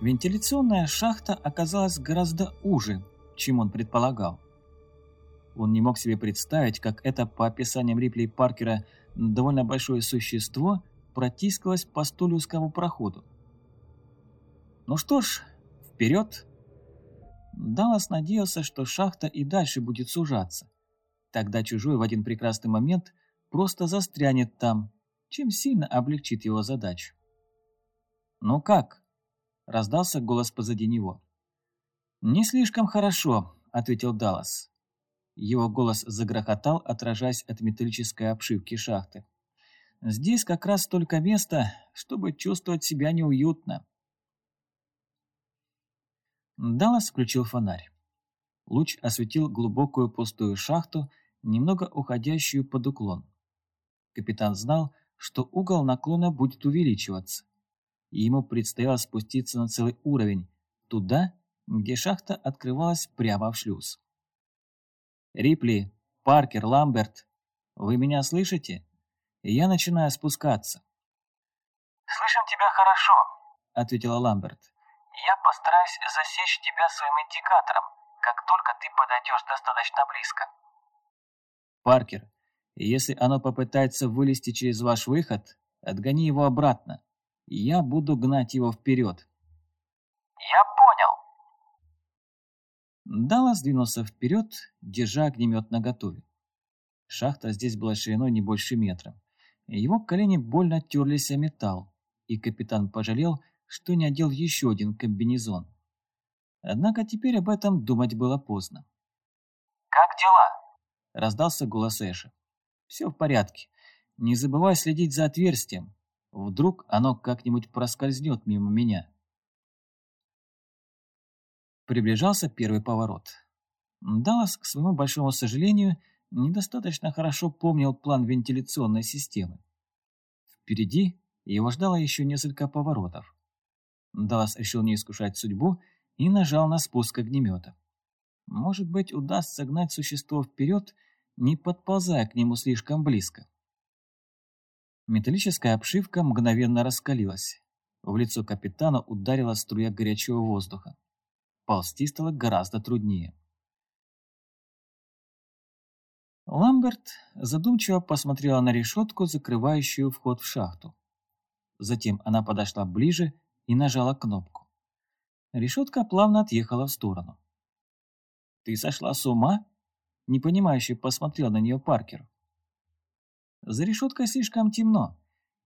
Вентиляционная шахта оказалась гораздо уже, чем он предполагал. Он не мог себе представить, как это, по описаниям Рипли и Паркера, довольно большое существо протискалось по столь узкому проходу. Ну что ж, вперед! Даллас надеялся, что шахта и дальше будет сужаться. Тогда чужой в один прекрасный момент просто застрянет там, чем сильно облегчит его задачу. «Ну как?» – раздался голос позади него. «Не слишком хорошо», – ответил Даллас. Его голос загрохотал, отражаясь от металлической обшивки шахты. «Здесь как раз столько места, чтобы чувствовать себя неуютно». Даллас включил фонарь. Луч осветил глубокую пустую шахту, немного уходящую под уклон. Капитан знал, что угол наклона будет увеличиваться и ему предстояло спуститься на целый уровень, туда, где шахта открывалась прямо в шлюз. «Рипли, Паркер, Ламберт, вы меня слышите? Я начинаю спускаться». «Слышим тебя хорошо», — ответила Ламберт. «Я постараюсь засечь тебя своим индикатором, как только ты подойдешь достаточно близко». «Паркер, если оно попытается вылезти через ваш выход, отгони его обратно. Я буду гнать его вперед. Я понял. Даллас двинулся вперед, держа огнемет наготове. Шахта здесь была шириной не больше метра. Его колени больно терлись о металл, и капитан пожалел, что не одел еще один комбинезон. Однако теперь об этом думать было поздно. «Как дела?» – раздался голос Эша. «Все в порядке. Не забывай следить за отверстием. Вдруг оно как-нибудь проскользнет мимо меня. Приближался первый поворот. Даллас, к своему большому сожалению, недостаточно хорошо помнил план вентиляционной системы. Впереди его ждало еще несколько поворотов. Даллас решил не искушать судьбу и нажал на спуск огнемета. Может быть, удастся гнать существо вперед, не подползая к нему слишком близко. Металлическая обшивка мгновенно раскалилась. В лицо капитана ударила струя горячего воздуха. Ползти стало гораздо труднее. Ламберт задумчиво посмотрела на решетку, закрывающую вход в шахту. Затем она подошла ближе и нажала кнопку. Решетка плавно отъехала в сторону. «Ты сошла с ума?» – непонимающе посмотрел на нее Паркер. За решеткой слишком темно.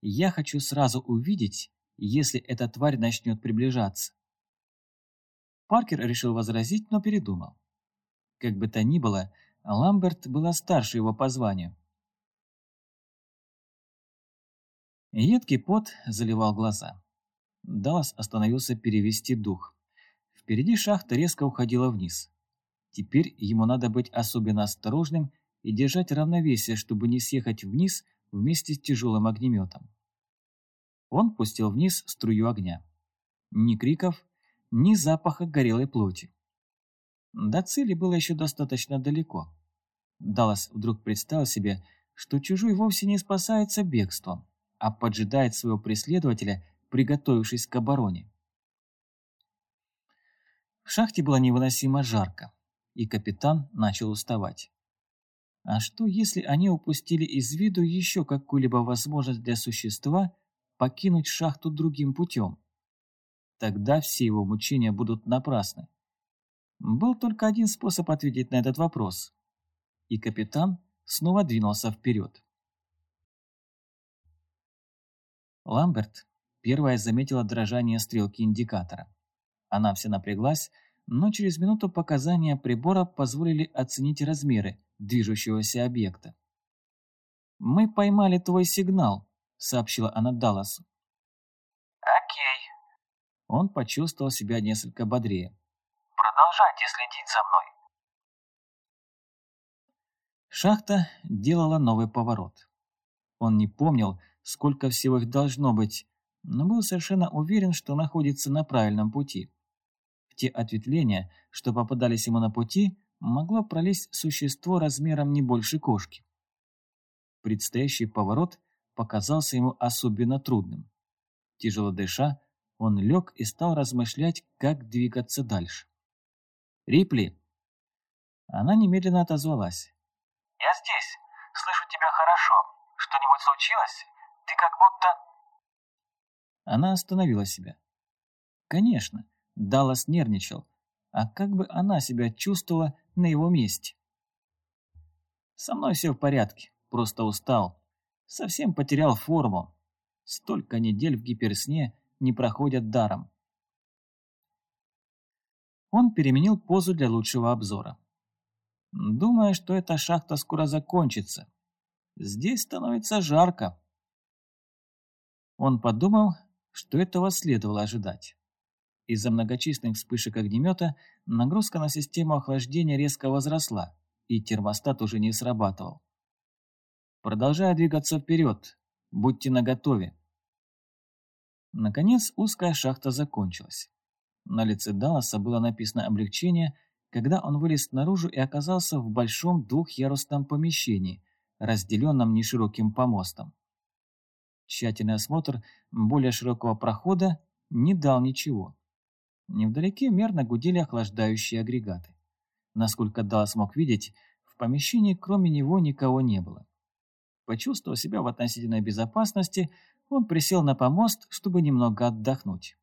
Я хочу сразу увидеть, если эта тварь начнет приближаться. Паркер решил возразить, но передумал. Как бы то ни было, Ламберт была старше его по званию. Едкий пот заливал глаза. Даллас остановился перевести дух. Впереди шахта резко уходила вниз. Теперь ему надо быть особенно осторожным и держать равновесие, чтобы не съехать вниз вместе с тяжелым огнеметом. Он пустил вниз струю огня. Ни криков, ни запаха горелой плоти. До цели было еще достаточно далеко. Даллас вдруг представил себе, что чужой вовсе не спасается бегством, а поджидает своего преследователя, приготовившись к обороне. В шахте было невыносимо жарко, и капитан начал уставать. А что, если они упустили из виду еще какую-либо возможность для существа покинуть шахту другим путем? Тогда все его мучения будут напрасны. Был только один способ ответить на этот вопрос. И капитан снова двинулся вперед. Ламберт первая заметила дрожание стрелки индикатора. Она вся напряглась, но через минуту показания прибора позволили оценить размеры движущегося объекта. «Мы поймали твой сигнал», — сообщила она Далласу. «Окей». Он почувствовал себя несколько бодрее. «Продолжайте следить за мной». Шахта делала новый поворот. Он не помнил, сколько всего их должно быть, но был совершенно уверен, что находится на правильном пути. Те ответвления, что попадались ему на пути, могло пролезть существо размером не больше кошки. Предстоящий поворот показался ему особенно трудным. Тяжело дыша, Он лег и стал размышлять, как двигаться дальше. «Рипли!» Она немедленно отозвалась. «Я здесь. Слышу тебя хорошо. Что-нибудь случилось? Ты как будто...» Она остановила себя. Конечно, Даллас нервничал. А как бы она себя чувствовала на его месте? Со мной все в порядке, просто устал. Совсем потерял форму. Столько недель в гиперсне не проходят даром. Он переменил позу для лучшего обзора. Думая, что эта шахта скоро закончится. Здесь становится жарко. Он подумал, что этого следовало ожидать. Из-за многочисленных вспышек огнемета нагрузка на систему охлаждения резко возросла, и термостат уже не срабатывал. Продолжая двигаться вперед, будьте наготове. Наконец узкая шахта закончилась. На лице Далласа было написано облегчение, когда он вылез наружу и оказался в большом двухъярусном помещении, разделенном нешироким помостом. Тщательный осмотр более широкого прохода не дал ничего. Невдалеке мерно гудели охлаждающие агрегаты. Насколько Даллас мог видеть, в помещении кроме него никого не было. Почувствовав себя в относительной безопасности, он присел на помост, чтобы немного отдохнуть.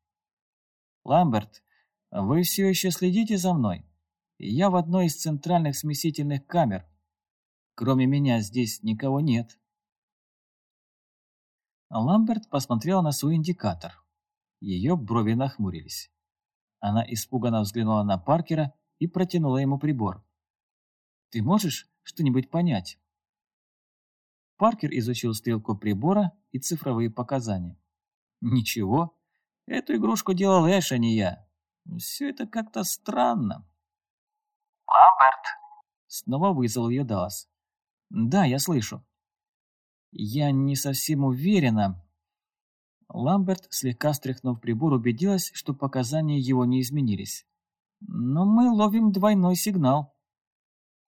«Ламберт, вы все еще следите за мной? Я в одной из центральных смесительных камер. Кроме меня здесь никого нет». Ламберт посмотрел на свой индикатор. Ее брови нахмурились. Она испуганно взглянула на Паркера и протянула ему прибор. «Ты можешь что-нибудь понять?» Паркер изучил стрелку прибора и цифровые показания. «Ничего, эту игрушку делал Эш, а не я. Все это как-то странно». «Ламберт!» Снова вызвал ее Даллас. «Да, я слышу». «Я не совсем уверена». Ламберт, слегка стряхнув прибор, убедилась, что показания его не изменились. «Но мы ловим двойной сигнал».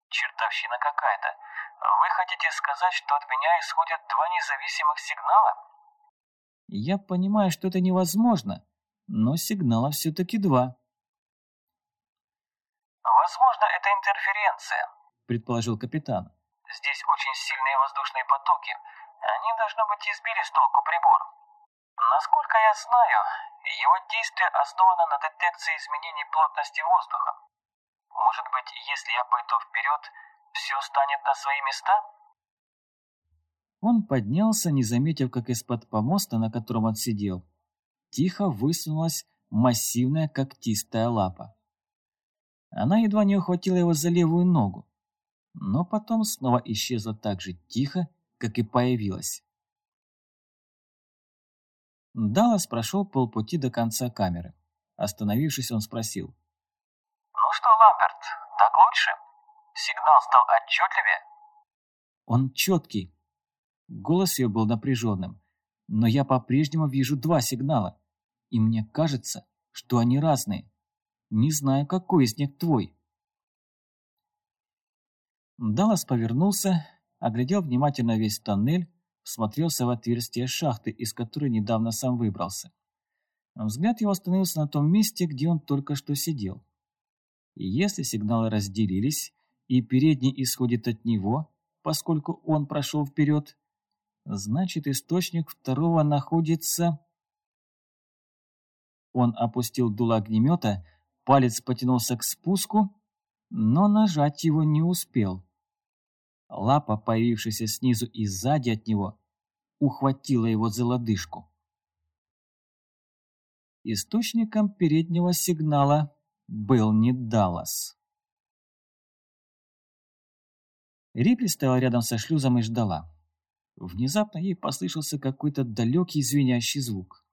«Чертовщина какая-то. Вы хотите сказать, что от меня исходят два независимых сигнала? Я понимаю, что это невозможно, но сигнала все-таки два. Возможно, это интерференция, предположил капитан. Здесь очень сильные воздушные потоки. Они, должно быть, избили с толку прибор. Насколько я знаю, его действие основано на детекции изменений плотности воздуха. Может быть, если я пойду вперед, все станет на свои места? Он поднялся, не заметив, как из-под помоста, на котором он сидел, тихо высунулась массивная когтистая лапа. Она едва не ухватила его за левую ногу, но потом снова исчезла так же тихо, как и появилась. Даллас прошел полпути до конца камеры. Остановившись, он спросил. «Ну что, Ламберт, так лучше?» Сигнал стал отчетливее? Он четкий. Голос ее был напряженным. Но я по-прежнему вижу два сигнала. И мне кажется, что они разные. Не знаю, какой из них твой. Даллас повернулся, оглядел внимательно весь тоннель, смотрелся в отверстие шахты, из которой недавно сам выбрался. Взгляд его остановился на том месте, где он только что сидел. И если сигналы разделились, и передний исходит от него, поскольку он прошел вперед, значит источник второго находится... Он опустил дуло огнемета, палец потянулся к спуску, но нажать его не успел. Лапа, появившаяся снизу и сзади от него, ухватила его за лодыжку. Источником переднего сигнала был не Даллас. Рипли стояла рядом со шлюзом и ждала. Внезапно ей послышался какой-то далекий звенящий звук.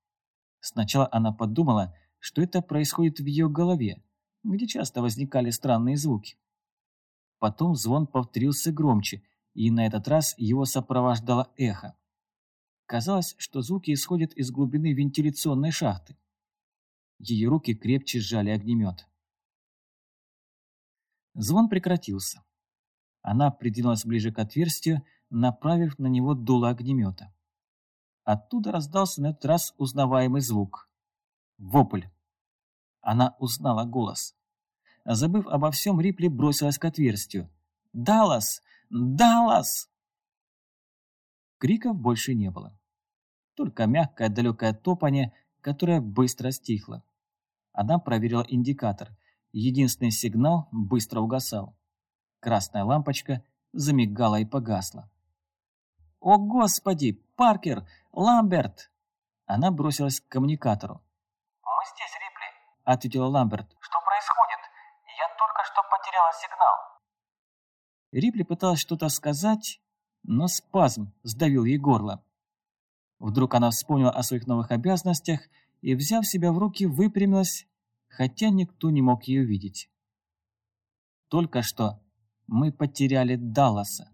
Сначала она подумала, что это происходит в ее голове, где часто возникали странные звуки. Потом звон повторился громче, и на этот раз его сопровождало эхо. Казалось, что звуки исходят из глубины вентиляционной шахты. Ее руки крепче сжали огнемет. Звон прекратился. Она придвинулась ближе к отверстию, направив на него дуло огнемета. Оттуда раздался на этот раз узнаваемый звук. Вопль. Она узнала голос. Забыв обо всем, Рипли бросилась к отверстию. «Даллас! Даллас!» Криков больше не было. Только мягкое далекое топание, которое быстро стихло. Она проверила индикатор. Единственный сигнал быстро угасал. Красная лампочка замигала и погасла. «О, Господи! Паркер! Ламберт!» Она бросилась к коммуникатору. «Мы здесь, Рипли», — ответила Ламберт. «Что? Я только что потеряла сигнал». Рипли пыталась что-то сказать, но спазм сдавил ей горло. Вдруг она вспомнила о своих новых обязанностях и, взяв себя в руки, выпрямилась, хотя никто не мог ее видеть. Только что мы потеряли Далласа.